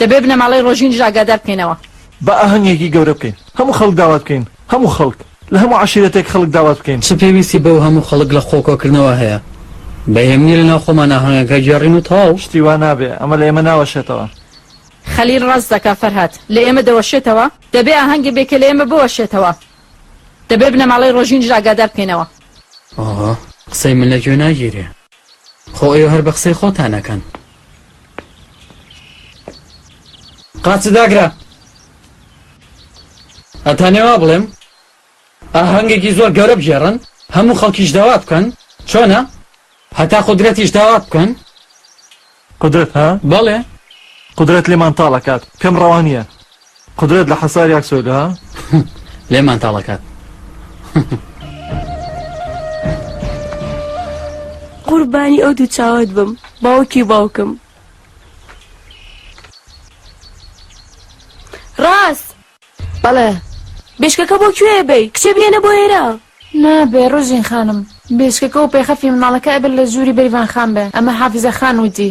دەبێ بنەماڵەی ڕۆژین ژاگادار بکەینەوە بە ئاهەنگێکی گەورە بکەین هەموو خەڵک داوات بکەین هەموو خەڵک. لە هەموو عەشیرەتێک خەڵک داوات بکەین. چ پێویستی بەو هەموو خەڵک لە خۆ کۆکردنەوە هەیە؟ بە ئێم نیە لەناو خۆمان ئاهەنگەکە گێڕین و تەواو. شتی وا نابێ ئەمە لە ئێمە ناوەشێتەوە. خەلیل ڕاست دەکا فەرهاد. لە ئێمە دەوەشێتەوە. دەبێ ئاهەنگێ بێ کە لە ئێمە بوەشێتەوە. دەبێ بنەماڵەی ڕۆژینیش ئاگادار بکەینەوە. ئۆۆ قسەی من لە گوێ ناگیرێ. خۆ ئێوە هەر بە قسەی خۆتان ئەکەن. قاچ داگرە ئەتانێ وا بڵێم ئاهەنگێکی زۆر گەورە بگێڕن هەموو خەڵکیش داوا بکەن چۆنە هەتا قودرەتیش داوا بکەن. قودرەت ها؟ بەڵێ. قودرەت لێمان تاڵ ئەکات. پێم ڕەوا نییە. قودرەت لە حەساری ئاکسۆیدە ها؟ لێمان تاڵ ئەکات. قوربانی ئەو دوو چاوت بم، باوکی باوکم. ڕاست! بەڵێ. بێشکەکە بۆ کوێیە بەی؟ کچێ بهێنە بۆ ئێرە. نابێ ڕوژین خانم. بێشکەکە و پێخەفی مناڵەکە ئەبێ لە ژووری بەریڤان خان بێ، ئەمە حافیزە خان وتی.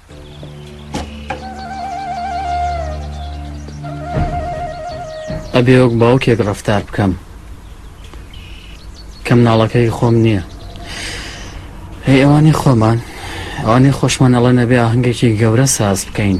ئەبێ وەک باوکێک ڕفتار بکەم کە مناڵەکەی خۆم نییە هەی ئەوانی خۆمان ئەوانی خۆشمان ئەڵێ نەبێ ئاهنگێکی گەورە ساز بکەین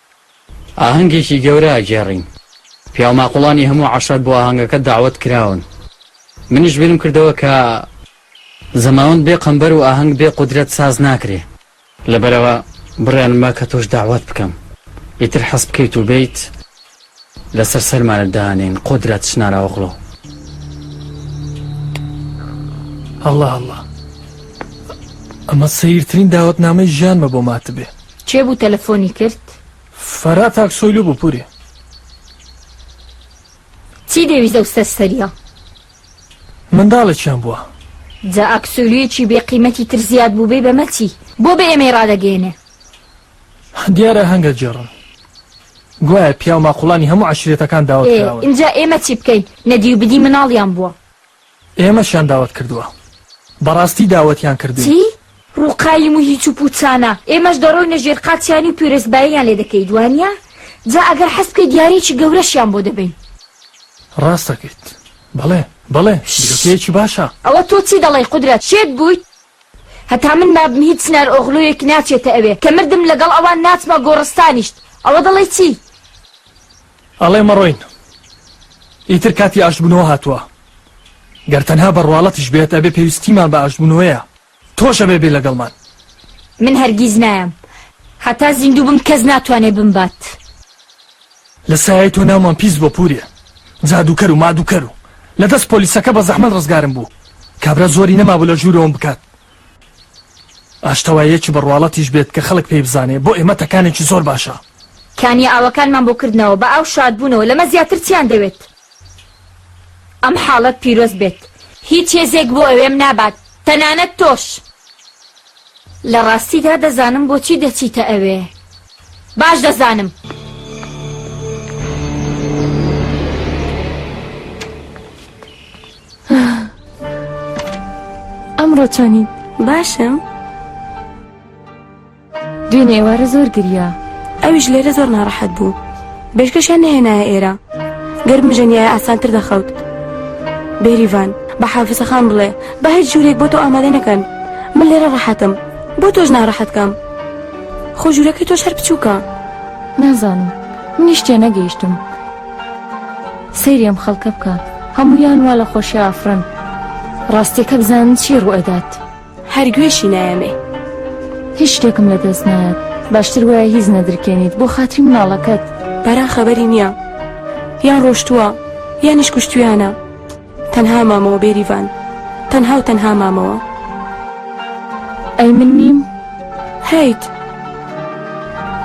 ئاهەنگێکی گەورە ئەگێڕین. پیاوماقوڵانی هەموو عەشەر بۆ ئاهەنگەکە دەعوەت کراون. منیش بیرم کردەوە کە زەماوەند بێ قەمبەر و ئاهەنگ بێ قودرەت ساز ناکرێ. لەبەرئەوە بڕیارم با کە تۆش دەعوەت بکەم. ئیتر حەز بکەیت و بێیت. لەسەر سەرمانت دانێن قۆدرە چ ناراوەغڵۆ. ئەڵا ئەڵا ئەمە سەیرترین داوەتنامەی ژیانمە بۆ ماتبێ. کێ بوو تەلەفۆنی کرد؟ فەرات ئاکسۆیلو بوو پوری. چی دەویست ئەو سەرسەرییە؟ منداڵێکیان بووە. جا ئاکسۆیلویەکی بێ قیمەتی تر زیاد بووبێ بەمە چی؟ بۆ بە ئێمەی ڕادەگەیەنێ؟ دیارە ئاهەنگە گێڕن گوایە پیاو ماقوڵانی هەموو عەشیرەتەکان داوەت ئێ کراون ئینجا ئێمە چی بکەین نەدی و بدی مناڵیان بووە ئێمەشیان داوەت کردووە بەڕاستی داوەتیان کردووین. چی؟ ڕوو قایم و هیچ و پووچانە ئێمەش دەڕۆینە ژێر قاچیانی و پیرۆزباییان لێ دەکەیت وانیە؟ جا ئەگەر حەز بکەی دیاریەکی گەورەشیان بۆ دەبەین. ڕاست دەکەیت بەڵێ بەڵێ بیرۆکەیەکی باشە. ئەوە تۆ چی دەڵێی قودرەت شێت بوویت؟ هەتا من مابم هیچ چنار ئۆغلۆیەک ناچێتە ئەوێ، کە مردم لەگەڵ ئەوان ناچمە گۆڕستانیشت، ئەوە دەڵێی چی؟ ئەڵێ مەڕۆین، ئیتر کاتی ئاشتبوونەوە هاتووە، گەر تەنها بە ڕواڵەتیش بێت ئەبێ پێویستیمان بە ئاشتبوونەوەیە، تۆش ئەبێ بێی لەگەڵمان. من هەرگیز نایەم، هەتا زیندوو بم کەس ناتوانێ بمبات. لە سایەی تۆ ناومان پیس بۆ پورێ جادووکەر و مادووکەر و لە دەست پۆلیسەکە بە زەحمەت ڕزگارم بوو کابرا زۆری نەمابوو لە ژوورەوەم بکات ئاشتەواییەکی بە ڕواڵەتیش بێت کە خەڵک پێی بزانێ بۆ ئێمە تەکانێکی زۆر باشە. کانیاوەکانمان بۆ کردنەوە بە ئاو شاد بوونەوە لەمە زیاتر چیان دەوێت. ئەم حاڵەت پیرۆز بێت هیچ هێزێک بۆ ئەوێم نابات تەنانەت تۆش. لە ڕاستیدا دەزانم بۆچی دەچیتە ئەوێ باش دەزانم. ئەمڕۆ چۆنیت باشم؟ دوێنێ ئێوارە زۆر گریا ئەویش لێرە زۆر ناڕەحەت بوو بێژگەشیان نەهێنایە ئێرە گەر بژەنیایە ئاسانتر دەخەوت بێریڤان بە حافزەخان بڵێ بە هیچ جوورێک بۆ تۆ ئامادە نەکەن من لێرە ڕەحەتم بۆ تۆش ناڕەحەت کەم خۆ ژوورەکەی تۆ شەر بچووکە نازانم منیش تێ نەگەیشتم سەیرێم خەڵکە بکە هەموویان وا لە خۆشی ئافرەن ڕاستیەکە بزانن چی ڕوئەدات. هەر گوێشی نایەمێ. هیچ شتێکم لە دەست نایەت. باشتر وایە هیچ نەدرکێنیت بۆ خاتری مناڵەکەت. باران خەبەری نییە. یان ڕۆشتووە یانیش کوشتوویانە. تەنها مامەوە بێریڤان. تەنها و تەنها مامەوە. ئەی من نیم؟ هەیت.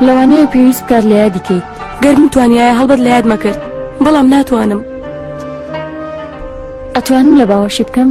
لەوانەیە پێویست بکات لە یادی کەیت. گەر بمتوانیایە هەڵبەت لە یادمەکرد. بەڵام ناتوانم. ئەتوانم لە باوەشی بکەم؟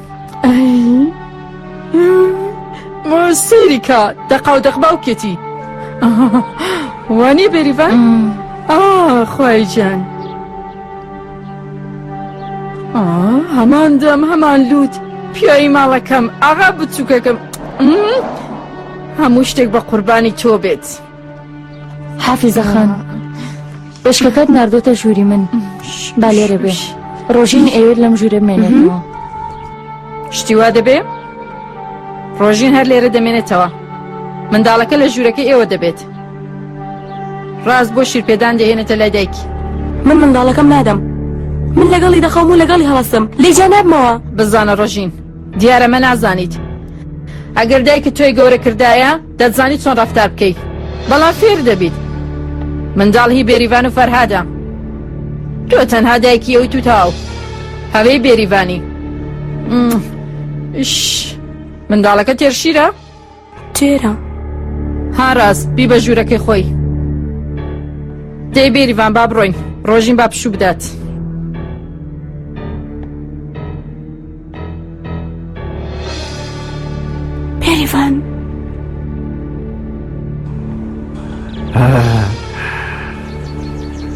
سەیریکە دەقاو دەق باوکێتی وانێ بەریڤان خی جان هەمان دەم هەمان لووت پیایی ماڵەکەم ئاغا بچووکەکەم هەموو شتێک بە قوربانی تۆ بێت. حافزە خان بەشکەکەت نردۆتە ژووری من با لێرە بێش ڕۆژین ئەوێت لەم ژوورە مێنێتەوە شتیوا دەبێ ڕۆژین هەر لێرە دەمێنێتەوە منداڵەکە لە ژوورەکە ئێوە دەبێت ڕاست بۆ شیرپێدان دەهێنێتە لای دایکی من منداڵەکەم نادەم من لەگەڵی دەخەم و لەگەڵی هەڵستم لێ جانابمەوە بزانە ڕۆژین دیارە مە نازانیت ئەگەر دایکە تۆی گەورە کردایە دەتزانی چۆن ڕەفتار بکەیت بەڵام فێر دەبیت منداڵ هی بێریڤان و فەرهادە تۆ تەنها دایکی ئەویت و تاو هەوەی بێریڤانی منداڵەکە تێرشیرە تێرە ها ڕاست بی بە ژوورەکەی خۆی دەی بێریڤان با بڕۆین ڕۆژین با پشوو بدات. پێریڤان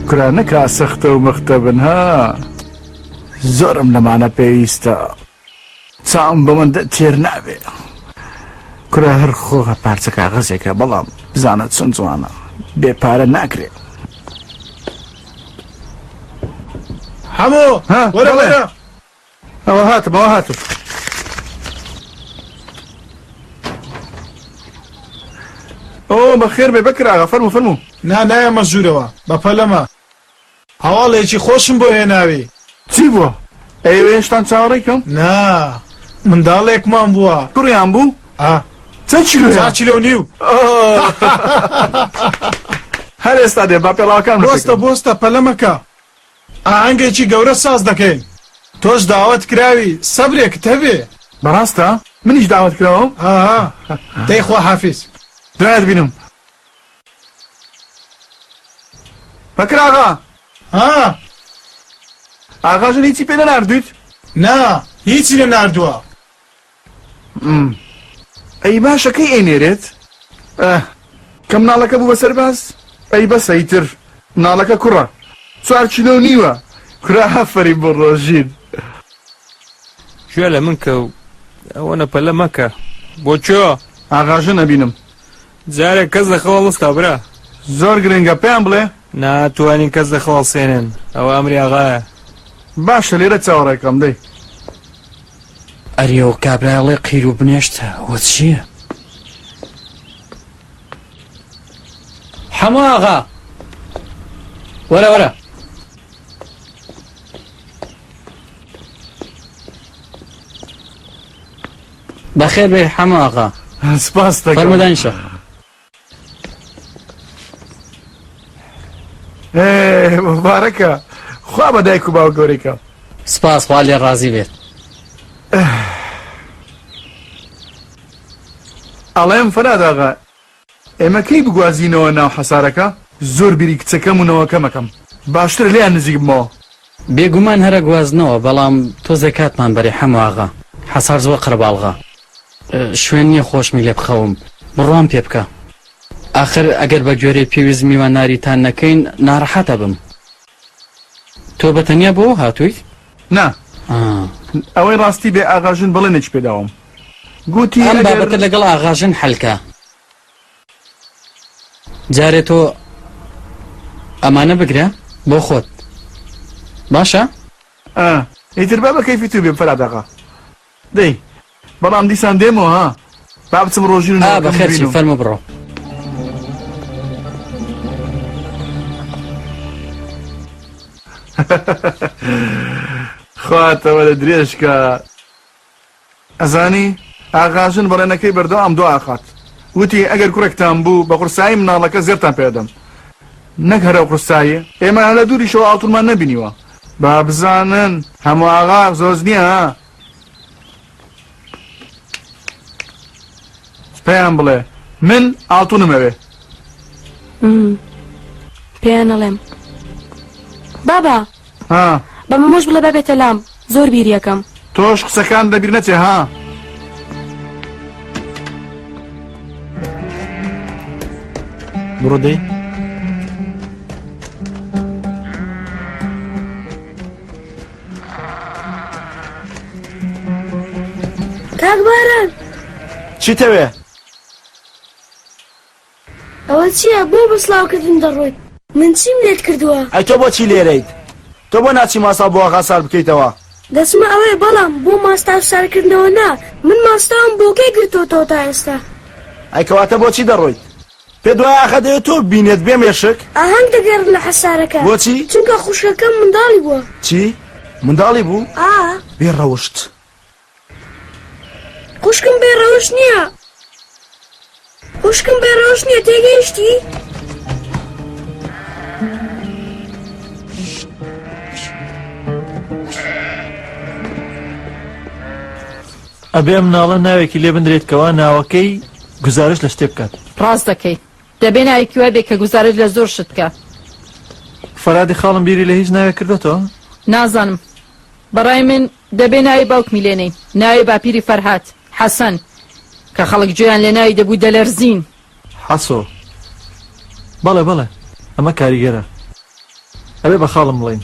کورانە کا سەختە و مەختە بن ها زۆرم لەمانە پێویستە چاوم بەمن تێر نابێ کورە هەر خۆغە پارچە کاغەزێکە بەڵام بزانە چەند جوانە بێ پارە ناکرێت هەموو وەرە وەرە ئەوە هاتم ئەوە هاتم ئۆ بەخێر بێ بەکراگە فەرمو فەرمو نا نایە مەژوورەوە بە پەلەمە هەواڵێکی خۆشم بۆ هێناوی چی بووە؟ ئەیوێ هێشتان چاوەڕێی کەم؟ نا منداڵێکمان بووە کوڕیان بوو؟ ئا چەند کیلۆ؟ چوار کیلۆ و نیو هەر ئێستا دێ با پێڵاوەکانم بۆستە بۆستە پەلەمەکە ئاهەنگێکی گەورە ساز دەکەین تۆش داوەت کراوی سەبرێکت هەبێ. بەڕاستە؟ منیش داوەت کراوم؟ ئاها دەی خوا حافیز. دوای ئەتبینم بەکر ئاغا. ها. ئاغا ژن هیچی پێ نەناردوویت؟ نا هیچی نەناردووە. ئەی باشە کەی ئەینێرێت کە مناڵەکە بوو بە سەرباز ئەی بەسە ئیتر مناڵەکە کوڕە چوار کیلۆ نیوە کورا هەفەری بۆ ڕۆژیر گوێ لە من کە و ئەوەنە پەلە مەکە بۆ چۆ ئاغاژە نەبینم جارێ کەس لە خەوا وەستا برا. زۆر گرنگە پێیان بڵێ. ناتوانین کەس لە خەوا سێنێن ئەوە ئەمری ئاغایە. باشە لێرە چاوەڕێکەم دەی. ئەرێ و کابرای ئەڵێ قیر و بنێشت وە چییە؟ حەمە ئاغا وەرە وەرە. بەخێر بێی حەمە ئاغا. سپاست دەکەم. فەرموو دانیشە. ئێ مبارەکە خوا بە دایک و باوک گەورەی کە. سپاس خوا لێ ڕازی بێت. ئەڵێم فەراد ئاغا. ئێمە کەی بگوازینەوە ناو حەسارەکە؟ زۆر بیری کچەکەم و نەوەکەم ئەکەم. باشترە لێیان نزیک بمەوە. بێ گومان هەر ئەگوازنەوە، بەڵام تۆزێ کاتمان بەرێ حەمە ئاغا. حەسار زۆر قەرەباڵغە. شوێن نییە خۆشمی لێ بخەوم. بڕوام پێ بکە. ئاخر ئەگەر بە گوێرەی پێویست میواناریتان نەکەین، ناڕەحەت ئەبم. تۆ بە تەنیا بۆ هاتوویت؟ نا، ئەوەی ڕاستی بێ ئاغا ژن بەڵێنێکی پێ داوم، گوتی ئەگەر. ئەم بابەتە لەگەڵ ئاغا ژن حەل کە. جارێ تۆ ئەمانە بگرە بۆ خۆت، باشە؟ ئا، ئیتر با بە کەیفی تو بێم فەرات ئاغا. دەی بەڵام دیسان دێمەوە ها با بچم ڕۆژی و ناوەکەم بەخێرچی ببینم. فەرمە بڕۆ خواتەوە لە درێژکە ئەزانی ئاغاژن بەڵێنەکەی بەردەوام دو ئاخات وتی ئەگەر کوڕێکتان بوو بە قورسایی مناڵەکە زێرتان پێدەم نەک هەرە قورسایی ئێمە هەلە دووریشەوە ئاڵتونمان نەبینیوە با بزانن هەموو ئاغا زۆز نییە ها پێیان بڵێ من ئاڵتونم ئەوێ پێیان ئەڵێم بابا ها بە مەمۆش بڵێ بەبێتە لام زۆر بیریەکەم تۆش قسەکان لەبیر نەچێ ها. بڕۆدەی کاک باران چیتەوێ؟ ئەوە چیە بۆ بە سڵاو کردن دەڕۆی من چیم لێت کردوە. ئەی تۆ بۆچی لێرەیت؟ تۆ بۆ ناچی ماستاو بۆ ئاغا سارد بکەیتەوە؟ دەچمە ئەوێ بەڵام بۆ ماستاو سارد کردنەوە نا من ماستاوم بۆ کەی گرتۆتەوە تا ئێستا. ئەی کەواتە بۆچی دەڕۆیت؟ پێت وایە ئاغا دەیەوێت تۆ ببینێت بێ مێشک؟ ئاهەنگ دەگێڕن لە حەسارەکە. بۆچی؟ چونکە خوشکەکەم منداڵی بووە. چی؟ منداڵی بوو؟ ئا. بێ ڕەوشت. خوشکم بێ ڕەوش نییە خوشکم بێ ڕەوش نییە تێگەیشتی؟ ئەبێ ئەم ناڵە ناوێکی لێ بندرێت کەوا ناوەکەی گزارش لە شتێ بکات ڕاست دەکەیت دەبێ ناوێکی وای بێ کە گزارش لە زۆر شت بکە فەرادی خاڵم بیری لە هیچ ناوێ کردێتەوە نازانم بەڕای من دەبێ ناوی باوکمی لێ نێین، ناوی باپیری فەرهاد، حەسەن، کە خەڵک گوێیان لە ناوی دەبوو دەلەرزین. حەسۆ، بەڵێ بەڵێ، ئەمە کاریگەرە. ئەبێ بە خاڵم بڵێین.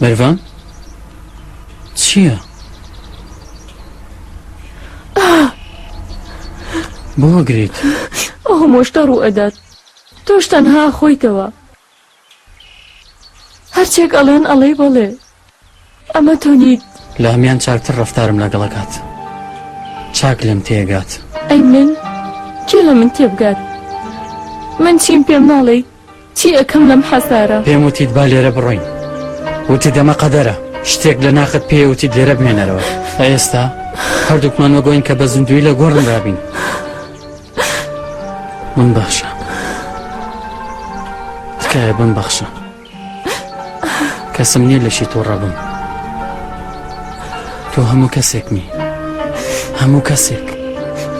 بەرڤان چییە؟ بۆ گریت؟ ئەو هەمۆشتە ڕوو ئەدات تۆش تەنها خۆیتەوە هەرچێک ئەڵێن ئەڵێ بەڵێ ئەمە تۆ نیت لە هەمان چاکتر ڕفتارم لەگەڵەکات چاک لەم تێگات ئەی من کێ لە من تێبگات من چیم پێم ناڵێیت چی ئەکەم لەم حەسارە. پێم وتیت با لێرە بڕۆین وتت ئەمە قەدەرە شتێک لە ناخت پێ وتیت لێرە بمێنەرەوە ئێستا هەردووکمان وەگۆین کە بە زیندوی لە گۆڕم دابین من باشە تکایە بم بەخشە. کەسم نییە لەشی تۆ ڕەبم تۆ هەموو کەسێکمی هەموو کەسێک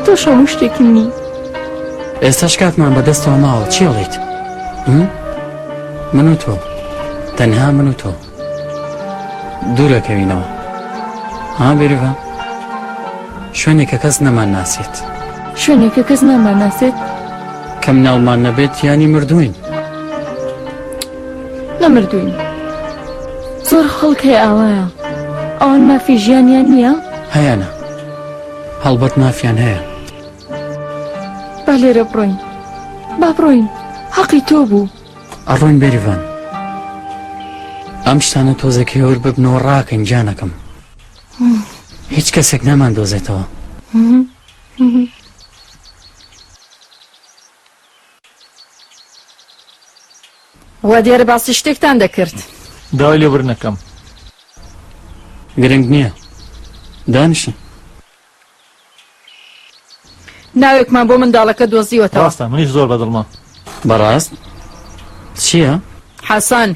تۆ شەموو شتێکم نی ئێستا شکاتمان بەدەستەوە ماوە چێڵیت من و تۆ تەنها من و تۆ دوورەکەوینەوە ها بێریڤە شوێنێکە کەس نەمان ناسێت شوێنێکە کەس نامان ناسێت کەم ناومان نەبێت ینی مردوین نەمردووین زۆر خەڵک هەیە ئاوایە ئەوان مافی ژیانیان نییە هەیەە هەڵبەت مافیان هەیە با لێرە بڕۆین با بڕۆین حەقی تۆ بوو ئەڕۆین بێریڤان ئەم شتانە تۆزەکەێور ببنەوە ڕاکەین جانەکەم هیچ کەسێک نامان دۆزێتەوە وا دیارە باسی شتێکتان دەکرد. داوای لێبوردن ئەکەم. گرنگ نییە. دانیشە. ناوێکمان بۆ منداڵەکە دۆزیوەتەوە. ڕاستە، منیش زۆر بە دڵمە. بەڕاست؟ چییە؟ حەسەن،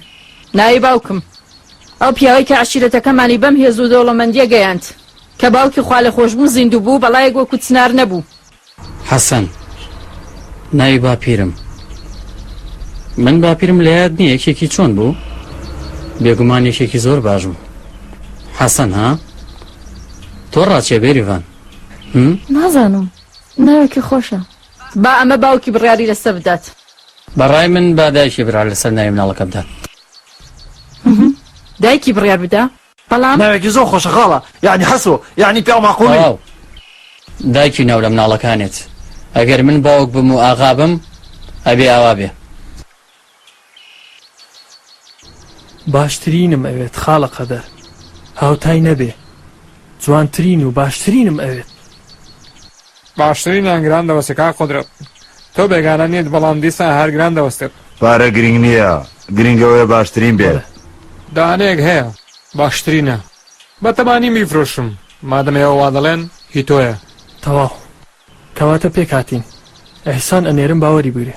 ناوی باوکم. ئەو پیاوەی کە عەشیرەتەکەمانی بەم هێز و دەوڵەمەندییە گەیاند. کە باوکی خوالەخۆشبوو زیندوو بوو، بەڵایەک وەکوو چنار نەبوو. حەسەن، ناوی باپیرم. من باپیرم لە یاد نییە یەکێکی چۆن بوو؟ بێگومان یەکێکی زۆر باش بوو. حەسەن ها؟ تۆ ڕاچێ بێریڤان. نازانم ناوێکی خۆشە. با ئەمە باوکی بڕیاری لەسەر بدات. بەڕای من با دایکی بڕیار لەسەر ناوی مناڵەکە بدات. دایکی بڕیار بدا؟ بەڵام ناوێکی زۆر خۆشە خاڵە یعنی حەسۆ یعنی پیاو ماقوڵی تەواو دایکی ناو لە مناڵەکانێت ئەگەر من باوک بم و ئاغا بم ئەبێ ئاوا بێ. باشترینم ئەوێت خاڵە قەدەر هاوتای نەبێ جوانترین و باشترینم ئەوێت. باشترین یان گران دەوەستی کاک قودرەت تۆ بێگانە نیت بەڵام دیسان هەر گران دەوەستێت. پارە گرینگ نییە گرینگ ئەوەیە باشترین بێت. دانەیەک هەیە باشترینە بەتەمانی بیفرۆشم مادەم ئێوە وادەڵێن هی تۆیە. تەواو کەواتە پێکهاتین. ئیحسان ئەنێرم باوەری بگرێ.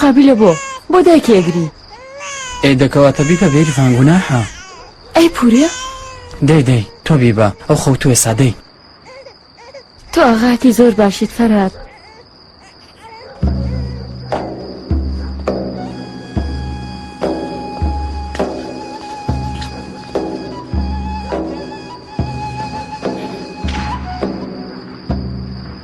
قابیلە بۆ بۆ دایکی ئەگری. ئێ دە کەواتە بیبە بێریڤان گوناحە. ئەی پورێ. دەی دەی تۆ بیبە ئەو خەوتووە سا دەی. تۆ ئاغاکی زۆر باشیت فەرهاد.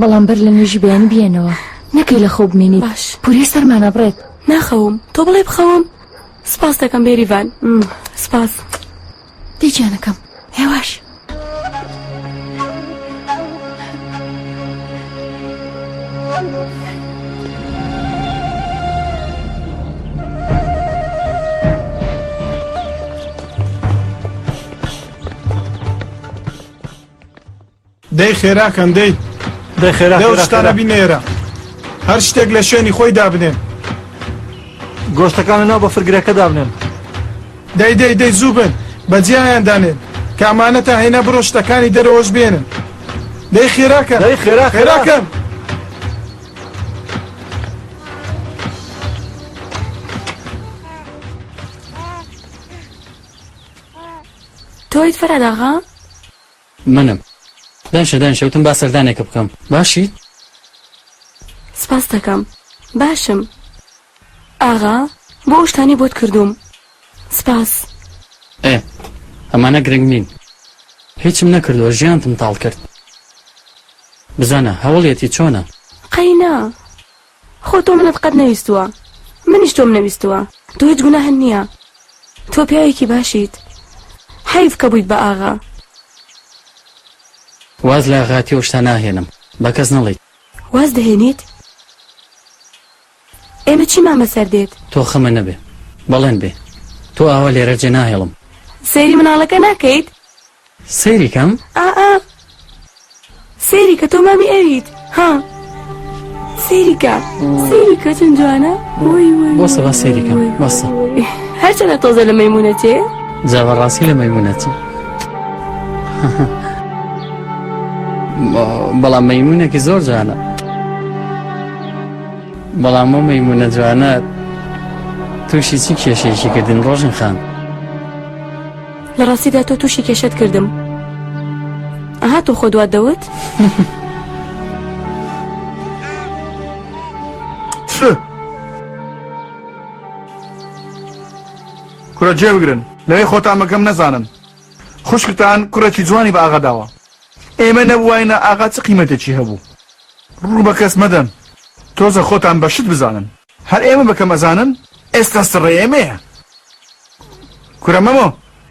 بەڵام بەر لە نوێژی بەیانی بیێنەوە نەکەی لە خەو بمێنی باش پورێ سەرمانە بڕێت ناخەوم تۆ بڵێ بخەوم سپاس دەکەم بێریڤان سپاس دەیجانەکەم هێواش دەی خێرا کەن دەی دەی خێرا دەو شتانە بینێرە هەر شتێک لە شوێنی خۆی دابنێن گۆشتەکانە ناو بە فرگرەکە دابنێن دەی دەی دەی زوو بن بەجیایان دانێن کامانە تا هێنا بڕۆ شتەکانی دەرەوەش بێنن دەی خێراکە دەی خێرا خێراکەن تۆیت فەراداغا منم دانیشە دانیشە وتم با سەردانێکت بکەم باشیت؟ سپاستەکەم باشم ئاغا بۆ ئەو شتانەی بۆت کردووم سپاس. ئێ ئەمانە گرنگ نین هیچم نەکردووە ژیانتم تاڵ کرد بزانە هەوڵیەتی چۆنە؟ قەینا خۆ تۆ منت قەت نەویستووە منیش تۆم نەویستووە تۆ هیچ گوناهت نییە تۆ پیاوێکی باشیت حەیف کە بوویت بە ئاغا. واز لە ئاغاتی و شتانە ئەهێنم بە کەس نەڵێیت. واز دەهێنیت؟ ئێمە چیمان بەسەر دێت؟ تۆ خەمە نەبێ بەڵێن بێ تۆ ئاوا لێرە جێ ناهێڵم. سەیری مناڵەکە ناکەیت؟ سەیری کەم؟ ئا ئا سەیری کە تۆ مامی ئەویت ها سەیری کە سەیری کە چەند جوانە وەی وەی بۆسە با سەیری کەم بەسە هەرچەنە تۆزە لە مەمونە چێ جا بەڕاستی لە مەمونە چێ بەڵام مەمونێکی زۆر جوانە بەڵام مە مەمونە جوانە تووشی چی کێشێکی کردن ڕۆژن خان لە ڕاستیدا تۆ تووشی کێشەت کردم ئەها تۆ خۆ دوات دەوت کورە جێ بگرن لەوێ خۆتامەکەم نەزانن خوشکتان کوڕێکی جوانی بە ئاغا داوە ئێمە نەبووینە ئاغا چ قیمەتێکی هەبوو ڕوو بە کەس مەدەن تۆزە خۆتان بە شت بزانن هەر ئێمە بە کەم ئەزانن ئێستا سڕەی ئێمەیە کورە مەمۆ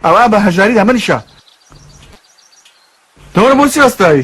ئەوە بە هەژاریدا مەنیشە تۆرە بۆچی هەستاوی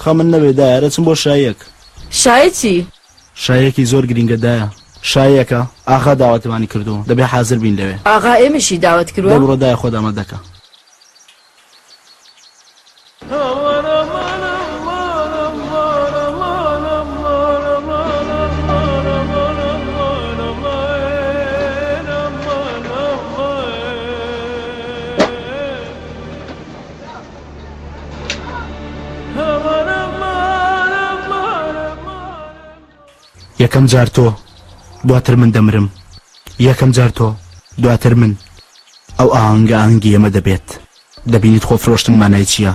خەمت نەبێ دایە ئەرێ چم بۆ شایەک. شایە چی؟ شایەکی زۆر گرینگە دایە. شایەکە ئاغا داوەتمانی کردووە دەبێ حازر بین لەوێ. ئاغا ئێمەشی داوەت کرووە؟ دەبڕۆ دایە خۆت ئامادەکە. یەکەم جار تۆ دواتر من دەمرم یەکەم جار تۆ دواتر من ئەو ئاهەنگە ئاهەنگی ئێمە دەبێت دەبینیت خۆ فرۆشتن مانای چییە؟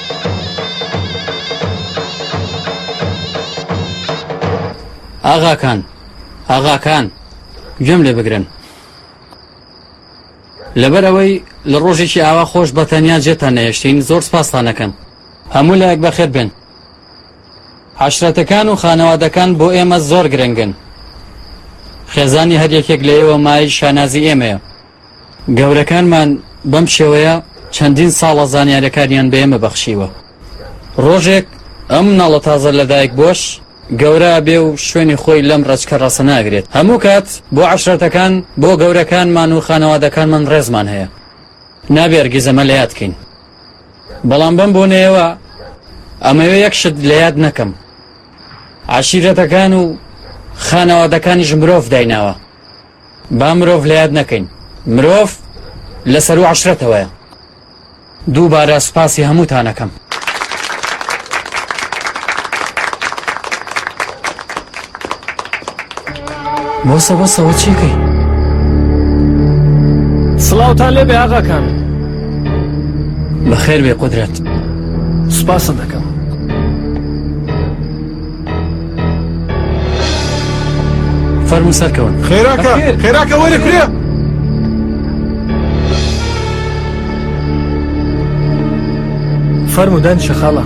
ئاغاکان، ئاغاکان، گوێم لێ بگرن. لەبەر ئەوەی لە ڕۆژێکی ئاوا خۆش بە تەنیا جێتان نەهێشتین زۆر سپاستانەکەم هەموو لایەک بەخێر بێن عشرەتەکان و خانەوادەکان بۆ ئێمە زۆر گرنگن خێزانی هەریەکێک لە ئێوە مای شانازی ئێمەیە گەورەکانمان بەم شێوەیە چەندین ساڵە زانیارەکانیان بە ئێمە بەخشیوە. ڕۆژێک ئەم مناڵە تازە لەدایک بۆش گەورە بێ و شوێنی خۆی لەم ڕێچکە ڕەسە ناگرێت. هەموو کات بۆ عەشرەتەکان، بۆ گەورەکانمان و خانەوادەکانمان ڕێزمان هەیە. نابێ هەرگیز ئەمە لە یاد بکەین. بەڵام بەم بۆنەیەوە ئەمەوێ یەک شت لە یاد نەکەم. عەشیرەتەکان و خانەوادەکانیش مرۆڤ دایناوە. با مرۆڤ لە یاد نەکەین مرۆڤ لە سەرو عەشرەتەوەیە دووبارە سوپاسی هەمووتانەکەم. بۆسە بەسەوە چیکەی سڵاوتان لێ بێ ئاغاکان بەخێر بێ قدرەت سوپاسم دەکەم فەرموو سەرکەون خێراکە خێراکە وەرە کرێ فەرموو دەن شەخاڵە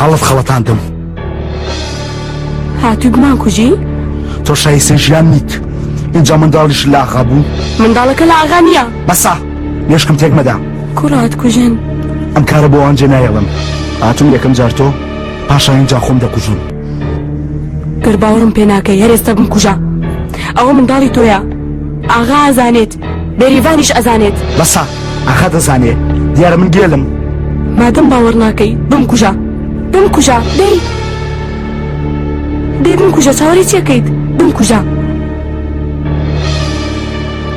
هەڵت خەڵەتاندم هاتووی بمان کوژی؟ تۆ شایسە ژیان نیت ئینجا منداڵیش لە ئاغا بوو منداڵەکە لە ئاغا نییە بەسە مێشکم تێک مەدا کوڕات کوژن ئەم کارە بۆ ئەنجێ نایەڵم هاتم یەکەم جار تۆ پاشا ئینجا خۆم دەکوژم گەر باوەڕم پێ ناکەی هەر ئێستا بمکوژە ئەوە منداڵی تۆیە ئاغا ئازانێت بێریڤانیش ئەزانێت. بەسە ئاخە دەزانێ دیارە من گێلم. مادەم باوەڕ ناکەی بمکوژە بمکوژە دەی دەی بمکوژە چاوەری چێکەیت بمکوژە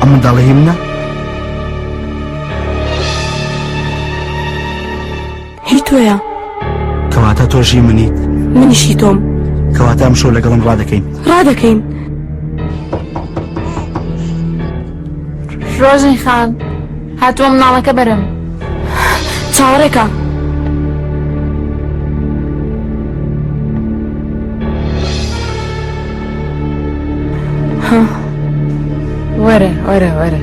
ئەم منداڵە هی منە؟ هی تۆیە کەواتە تۆش هی منیت منیش هی تۆم کەواتە ئەم شەو لەگەڵم ڕادەکەین ڕادەکەین ڕۆژین خان هاتووە مناڵەکە بەرم چاوەڕێکە وەرە وەرە وەرە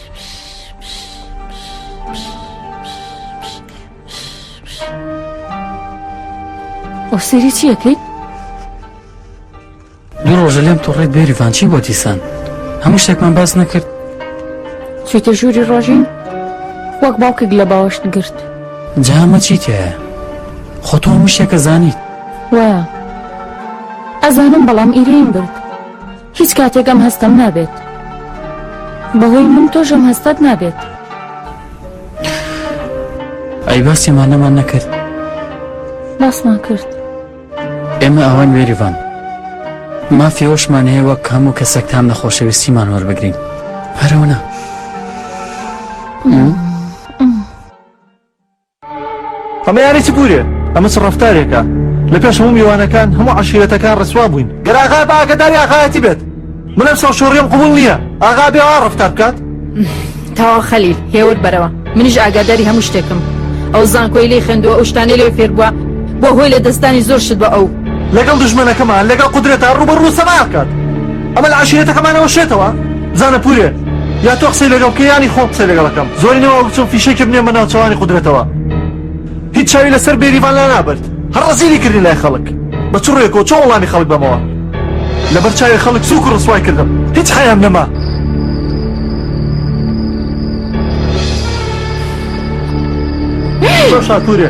ئەو سری چیەکەیت؟ دوو ڕۆژە لێم تۆڕێت بێریڤان چی بۆ دیسان هەموو شتێکمان باس نەکرد چێتە ژووری ڕۆژین وەک باوکێک لە باوەشت گرت جامە چی تایە خۆ تۆ هەموو شتێکە زانیت وایە ئەزانم بەڵام ئیرەیم برد هیچ کاتێک ئەم هەستەم نابێت بەهۆی من تۆش ئەم هەستەت نابێت ئەی باسی مانەمان نەکرد باسمان کرد ئێمە ئەوان وێریڤان مافیەوەشمان هەیە وەک هەموو کەسێک تام نەخۆشەویستیمان وەربگرین هەرەوە نا ئەمە یانی چ بوورێ؟ ئەمە چ ڕەفتارێکە؟ لە پێش هەموو میوانەکان، هەموو عەشیرەتەکان ڕسوا بووین. گەر ئاغا بە ئاگەداری ئاغایەتی بێت، من ئەم سەوشۆڕیەم قبووڵ نییە، ئاغا بێ وا ڕەفتار بکات. تەواو خەلیل، هێور بەرەوە. منیش ئاگاداری هەموو شتێکم. ئەو زانکۆی لێی خوێندووە، ئەو شتانەی لێی فێر بووە، بووە هۆی لەدەستدانی زۆر شت بە ئەو. لەگەڵ دوژمنەکەمان، لەگەڵ قودرەتا ڕووبەڕوو سەما بکات. ئەمە لە عەشیرەتەکەمانەوە شێتەوە. زانا پورێ یا تۆ قسەی لەگەڵ بکە یانی خۆم قسەی لەگەڵ ئەکەم زۆری نەما بچم فیشەکی بنێمە ناو چاوانی قودرەتەوە هیچ چاوی لەسەر بێریڤان لانابرد هەر ڕەزیلی کردی لای خەڵک بە چ ڕوێکەوە چۆن وڵامی خەڵک بەمەوە لەبەر چاوی خەڵک سوک و ڕسوای کردم هیچ حەیام نەما تۆ شاپورێ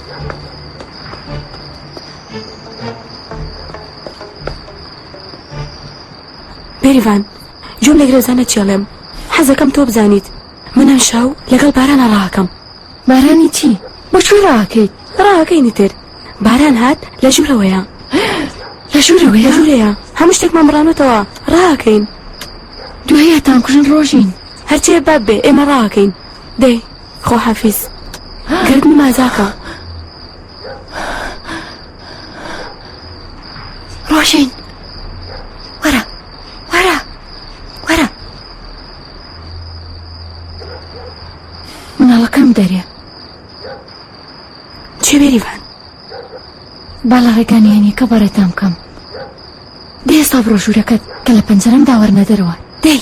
بێریڤان جۆم لە گرێزانە چێڵێم حەزەکەم تۆ بزانیت منە شاو لەگەڵ بارانە ڕاکەم بارانی چی بۆچی ڕاکەیت ڕاکەینی تر باران هات لە ژوورەوەیە لە ژوورەوەی ژوورەیە هەموو شتێکمان بڕانوتەوە ڕاکەین دوایەتان کوژن ڕۆژین هەرچێ باب بێ ئێمە ڕاکەین دەی خوا حافیز گرد نمازاکە ڕۆژین وەرە وەرە وەرە مناڵەکەم دەرێ چێ بێریڤان با لە ڕێگانی هەنیەکە بەڕێتان بکەم دێستا بڕۆژوورەکەت کە لە پەنجەرەم داوەرنە دەرەوە دەی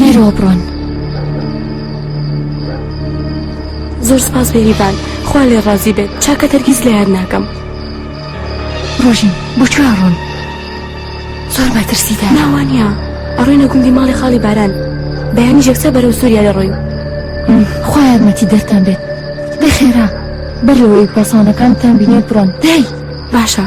لێرەوە بڕۆن زۆر سپاس بێریبان خوا لێ ڕازی بێت چاکە تەرگیز لە یاد ناکەم ڕۆژین بۆ چرا ڕۆن زۆر بەترسیدا ناوانە ئەڕۆینە گوندی ماڵی خاڵی باران بەیانی ژەکسە بەرەو سووریا لە ڕۆین خوا یارمەتی دەرتان بێت بەخێرا بەرەوەی پاسانەکانتان بینێت بڕۆن دەی باشە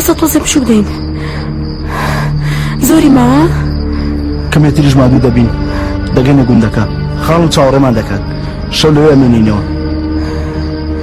بۆسە تۆزێ پشو بدەین زۆری ماوە کەمێتریش مادوو دەبین دەگەنە گوندەکە خاڵ و چاوەڕێمان دەکات شەو لەوێ منینەوە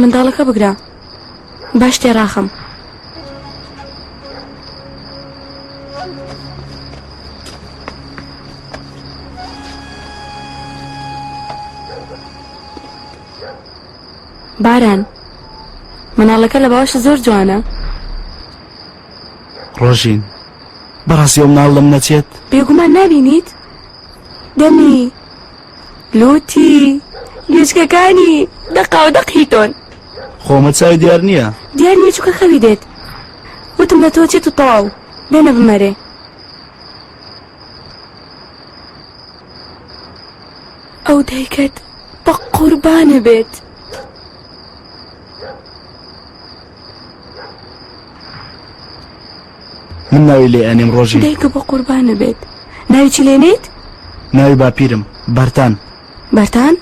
منداڵەکە بگرە باش تێڕاخەم باران مناڵەکە لە باوەشە زۆر جوانە ڕۆژین بەڕاستی ئەو مناڵ لەم نەچێت بێگومان نبینیت دەمی لووتی لووچکەکانی دەقاو دەقی تۆن. خۆ مە چای دیار نییە. دیار نییە چووکە خەوی دێت. وتم لە تۆ چێت و تەواو بێ نەبمەرێ. ئەو دایکەت بە قوربانە بێت. من ناوی لێ ئەنێم ڕۆژی دایکە بە قوربانە بێت ناوی چی لێ نیت؟ ناوی باپیرم بەرتان بەرتان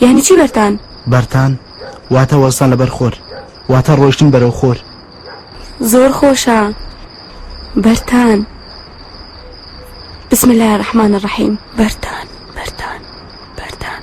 یعنی چی بەرتان؟ بەرتان واتە وەستان لەبەر خۆر واتە ڕۆشتن بەرەو خۆر زۆر خۆشە بەرتان بسم الله الرحمن الرحیم بەرتان بەرتان بەرتان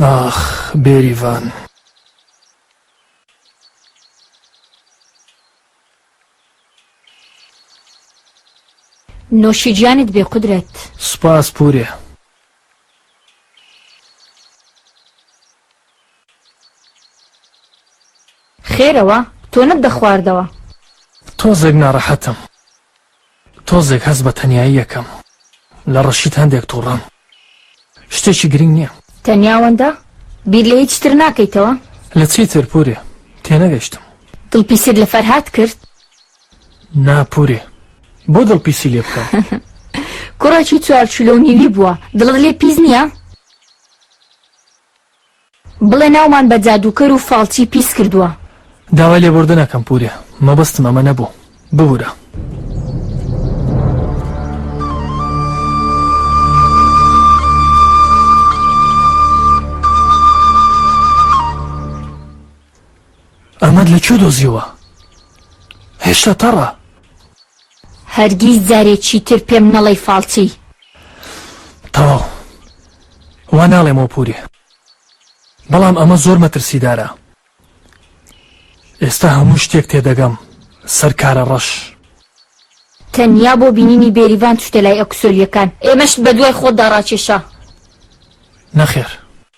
ئاخ بێریڤان. نۆشی گیانت بێ قودرەت. سوپاس پورێ. خێرەوە تۆنت دەخواردەوە. تۆزێک ناڕەحەتم. تۆزێک هەست بە تەنیایی ئەکەم لە ڕەشید هەندێک توڕەم شتێکی گرنگ نیە. تەنیا ئەوەندە؟ بیر لە هیچ تر ناکەیتەوە؟ لە چی تر پورێ؟ تێنەگەشتم. دڵ پیسیت لە فەرهاد کرد؟ نا پورێ بۆ دڵ پیسی لێ بکەم؟ کوڕێکی چوار چلۆ و نیوی بووە دڵت لێ پیس نیە؟ بڵێ ناومان بە جادووکەر و فاڵچی پیس کردووە. داوای لێبووردن ئەکەم پوورێ. مەبەستم ئەمە نەبوو. ببوورە. ئەمەت لە کوێ دۆزیوە؟ هێشتا تەڕە. هەرگیز جارێکی تر پێم نەڵێی فاڵچی. تەواو. وا ناڵێمەوە پوورێ. بەڵام ئەمە زۆر مەترسیدارە. ئێستا هەموو شتێک تێدەگەم. سەر کارە ڕەش. تەنیا بۆ بینینی بێریڤان چووتە لای ئەکسۆلییەکان. ئێمەشت بەدوای خۆتدا ڕاکێشا. نەخێر.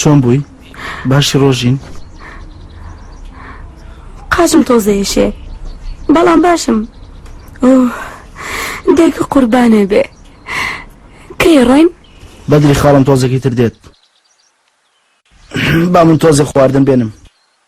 چۆن بووی باشی ڕۆژین قاچم تۆزێشێ بەڵام باشم دەک قوربانێ بێ کەی ڕۆین بەدری خاڵم تۆزێکی تر دێت با من تۆزێ خواردن بێنم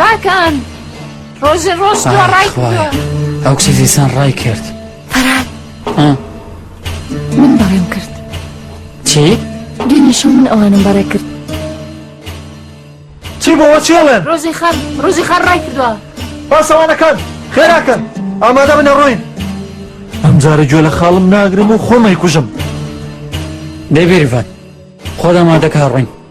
ڕاکان ڕۆژە ڕۆژ ڕای ئەو کچە زیسان ڕای کرد پەران من بەڕێم کرد چی؟ گەنیشە من ئەوانم بەڕێ کرد چی بۆەوە چێڵێن ڕۆژی خەم ڕۆژی خەر ڕای کردووە باسەوانەکان خێراکەن ئامادە بنە ڕۆین ئەم جارە گوێ لە خاڵم ناگرم و خۆمەی کوژم دەبێریڤەت خۆدا مادەکە ڕۆین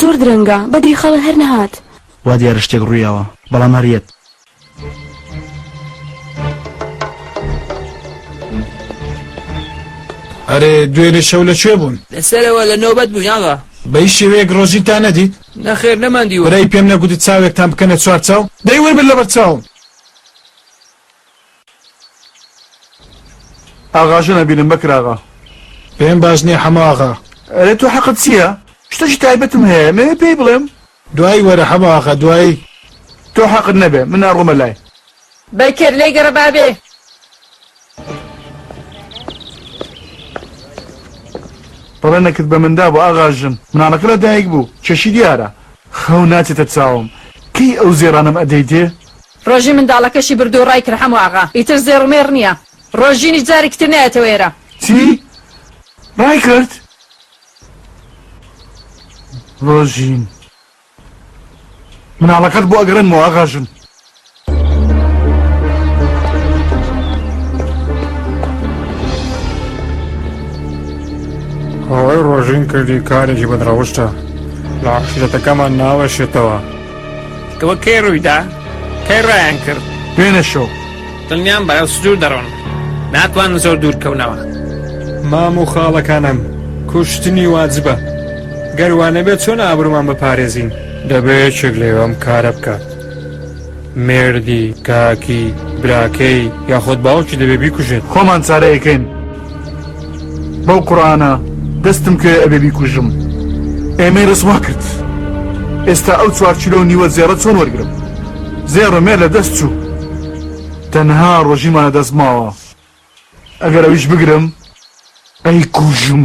زۆر درەنگە بەدری خەڵە هەر نەهات. وا دیارە شتێک ڕوویاوە بەڵام هەر یەت. ئەرێ دوێنێ شەو لە کوێ بوون؟ لە سەرەوە لە نۆبەت بووین ئاغا. بە هیچ شێوەیەک ڕۆژیتان نەدیت؟ نەخێر نەمان دیوە. برای پێم نەگوتت چاوێکتان بکەنە چوارچاو؟ دەی وەربن لەبەر چاوم. ئاغا ژن ئەبینم بەکر ئاغا. پێم باش نیە حەمە ئاغا. ئەرێ تۆ حەقت چیە؟ شتەکی تایبەتم هەیە مەوێ پێی بڵێم. دوایی وەرە حەمە ئاغا دوایی. تۆ حەقت نەبێ من ئەڕۆمە لای. بەکر لێی گەڕە با بێ. بەڵێنەکت بە من دابوو ئاغا ژن. مناڵەکە لە دایک بوو کێشی دیارە. خەو ناچێتە چاوم کەی ئەو زێڕانەم ئەدەیتێ؟ ڕۆژی منداڵەکەشی بردوو ڕایکرد حەمە ئاغا ئیتر زێڕ و مێڕ نییە ڕۆژینیش جارێکی تر نایەتەوە ئێرە. چی؟ ڕایکرد؟ ڕۆژین. مناڵەکەت بۆ ئەگەڕێنمەوە ئاغا ژن. ئەوەی ڕۆژین کردی کارێکی بەدڕەوشتە لە عەشیرەتەکەمان ناوەشێتەوە. ئەوە کەی ڕوویدا کەی ڕایان کرد دوێنە شەو دڵنیان بەرەو سجوو دەڕۆن ناتوان زۆر دوور کەونەوە مام و خاڵەکانم کوشتنی واجبە گەروانەبێت چۆن ئابرمان بپارێزین دەبێ یەکێک لێوەم کارە بکات مێردی کاکی براکەی یاخود باوکی دەبێ بیکوژێت خۆمان چارەیەکەین. بەو قڕانە دەستم کوێ ئەبێ بیکوژم ئێمەی ڕسوا کرد ئێستا ئەو چوار چلۆ نیوە زێڕە چۆن وەرگرم زێڕمێ لە دەست چوو تەنها ڕۆژیمانە دەست ماوە ئەگەر ئەویش بگرم ئەی کوژم.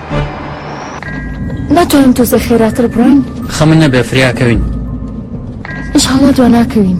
ناتوانم تۆزێ خێراتر بڕۆین خەمن نەبێ فریاکەوین ئش هەڵە دوا ناکەوین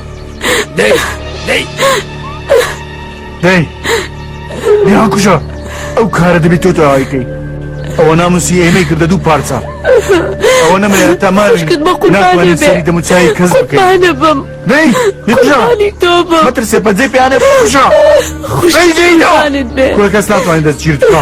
دەیان کوژە ئەو کارە دەبێت تۆ تاوایکەی ئەوە ناموسی ئێمەی کردە دوو پارچە ئەوە نەمێ تەماشکرد بە قوربانی سەری دەموچای کەس بکەیانە بم مەترسێ بەجێ پیانە کوژە کەس ناتوانێت دەستگیرت بکە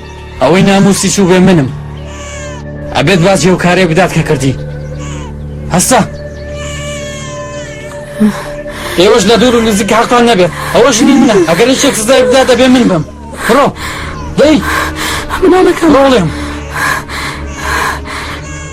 ئەوەی ناموسی چوو بێ منم ئەبێت باجی ئەو کارێ بدات کە کردی هەستا ئێوەش لە دوور و نزیک حەقان نەبێت ئەوەش نی منە ئەگەر هیچێک سزای بدات دەبێ من بم بڕۆ دەی منەکە ڕۆڵێم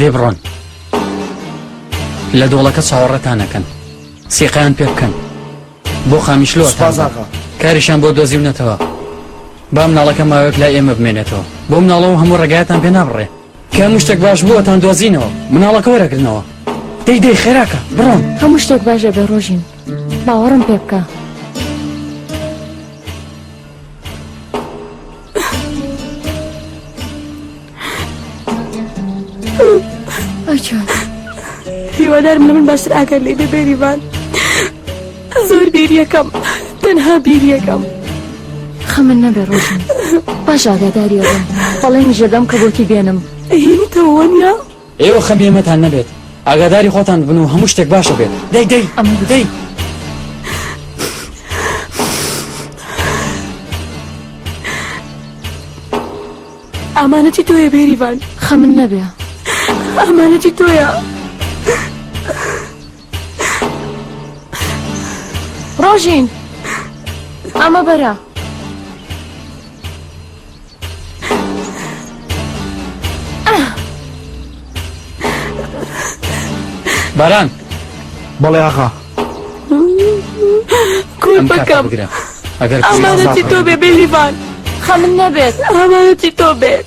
دێ بڕۆن لە دۆڵەکە چاوەڕەتانەکەن سیقیان پێ بکەن بۆ خامیشلۆ کاریشان بۆ دۆزیونەتەوە با مناڵەکە ماوەک لای ئێمە بمێنێتەوە بۆ مناڵەوە هەموو ڕێگاتان پێ نابڕێ کە هەموو شتێک باش بووەتان دۆزینەوە مناڵەکە وەرەگرنەوە دەی دەی خێراکە بڕۆن هەموو شتێک باشە بێ ڕۆژین باوەڕم پێ بکە هیوادارم لە من باشتر ئاگەر لێ بێ بێریڤان زۆر بیریەکەم تەنها بیریەکەم خەمن نەبێ ڕۆژن باش ئاگاداری ڕۆن بەڵێنی ژەدەم کە بۆتی بێنم هینی تەوەنیا ئێوە خەمی ئێمەتان نەبێت ئاگاداری خۆتان بن و هەموو شتێک باشە بێت دەی دەی ئەمە دەی ئامانەتی تۆیە بێریڤان خەمن نەبێ ئامانەتی تۆیە ڕۆژین ئەمە بەرە باران بەڵێ ئاغا کورد بەکەم ئەگەر ئەمانەتی تۆ بێ بێلیبان خەمن نەبێت ئەمانەتی تۆ بێت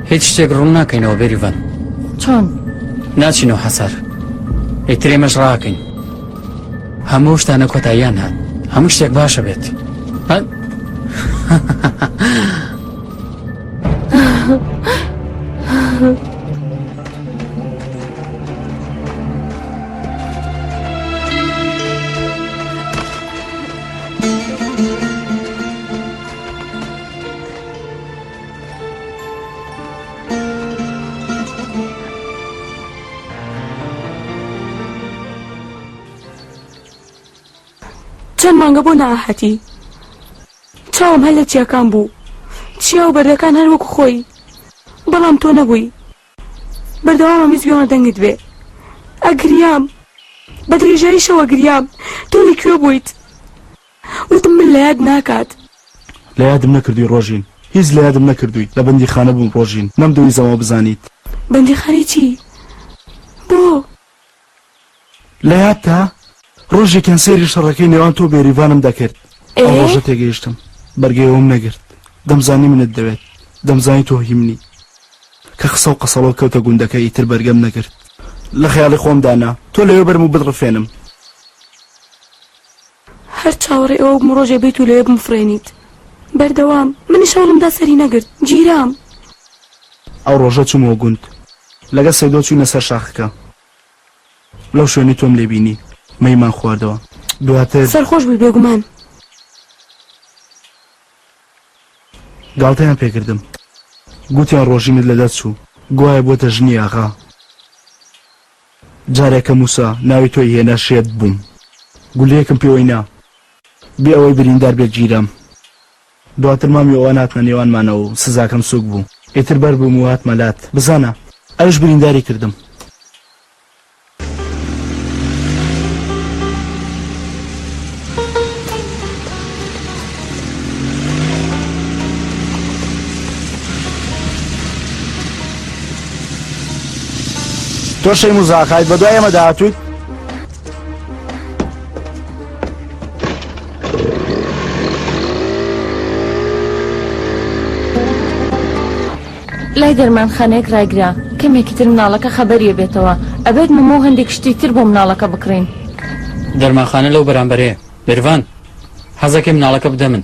هیچ شتێک ڕوون ناکەینەوە بێریڤان چۆن؟ ناچینەوە حەسار ئیتر ئێمەش ڕاکەین هەموو شتانە کۆتاییان هات هەموو شتێک باشە بێت ها؟ چەند مانگە بۆ ناهاتی چاوم هەر لە چیاکان بوو چیا و بەردەکان هەر وەکو خۆی بەڵام تۆ نەبووی بەردەوامە میزگەوە دەنگت بێ ئەگریام بە درێژایی شەوە گریام تۆ لە کوێ بوویت وتم من لەیاد ناکات. لە یادم نەکردووی ڕۆژین. هیچ لە یادم نەکردووی. لە بەندیخانە بووم ڕۆژین. نەمدەویستەوە بزانیت. بەندیخانەی چی؟ بۆ؟ لە یادتە؟ ڕۆژێکیان سەیری شەڕەکەی نێوان تۆ بێریڤانم دەکرد. ئەو ڕۆژە تێگەیشتم. بەرگەی ئەوم نەگرت. دەمزانی منت دەوێت. دەمزانی تۆ هی منی. کە قسە و قەسەڵۆ کەوتە گوندەکە ئیتر بەرگەم نەگرت. لە خەیاڵی خۆمدا نا. تۆ لەوێ بەرم و بتڕفێنم. هەر چاوەڕێی ئەوە بم ڕۆژێ بێیت و لەوێ بمفڕێنیت بەردەوام منیش هەوڵم دا سەری نەگرت گیرام. ئەو ڕۆژە چوومەوە گوند. لەگەڵ سەیدۆ چووینە سەر شاخەکە. لەو شوێنەی تۆم لێ بینی مەیمان خواردەوە. دواتر. سەرخۆش بووی بێگومان. گاڵتەیان پێ کردم. گوتیان ڕۆژینت لە دەست چوو. گوایە بووەتە ژنی ئاغا. جارێ کە موسا ناوی تۆی هێنا شێت بووم گولەیەکم پێوەی نا بێ ئەوەی بریندار بێت گیرام دواتر مامی ئەوان هاتنە نێوانمانەوە و سزاکەم سوک بوو ئیتر بەر بووم و هاتمە لات بزانە ئەویش برینداری کردم. تۆ شەی مزاخایت بە دوای ئێمەدا هاتوویت لای دەرمان خانێک ڕایگرا کەمێکی تر مناڵەکە خەبەریە بێتەوە ئەبێت مەمە هەندێک شتی تر بۆ مناڵەکە بکڕین دەرماخانە لەو بەرامبەرێ دەرڤان حەزەکەی مناڵەکە بدە من